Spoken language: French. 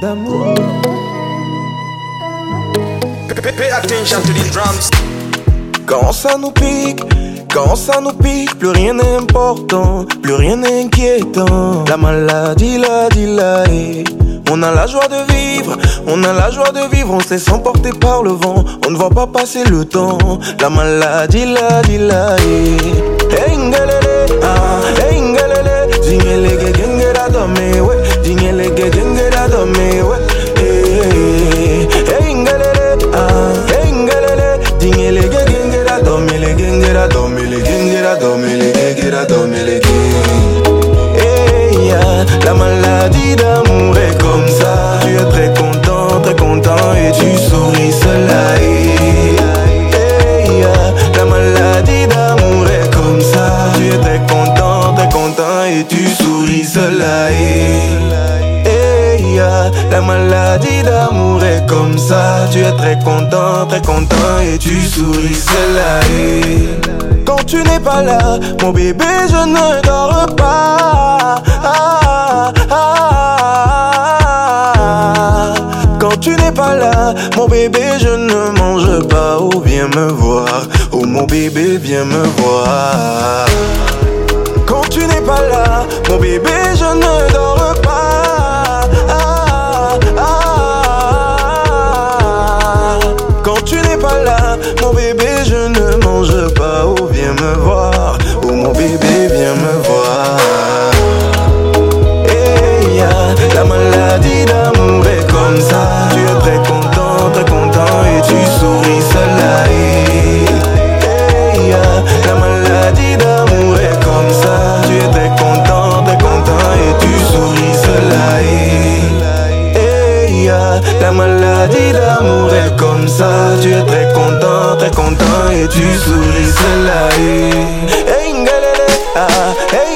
d'amour. Pay attention to these drums. Quand ça nous pique, quand ça nous pique, plus rien n'est important, plus rien n'est inquiétant. La maladie, la dilaée. On a la joie de vivre, on a la joie de vivre, on s'est emporté par le vent, on ne voit pas passer le temps. La maladie, la dilaée. Hey, ngalele, ah, hey, ngalele, gengera dome, le gengera dome, le gengera dome, le Hey, yeah, la maladie d'amour est comme ça. La maladie d'amour est comme ça. Tu es très content, très content et tu souris cela. Quand tu n'es pas là, mon bébé, je ne dors pas. Ah, ah, ah. Quand tu n'es pas là, mon bébé, je ne mange pas. Oh, viens me voir. Oh, mon bébé, viens me voir. Quand tu n'es pas là, mon bébé, je ne la maladie d'amour est comme ça. Tu es très content, très content et tu souris ngalele, ah, hey.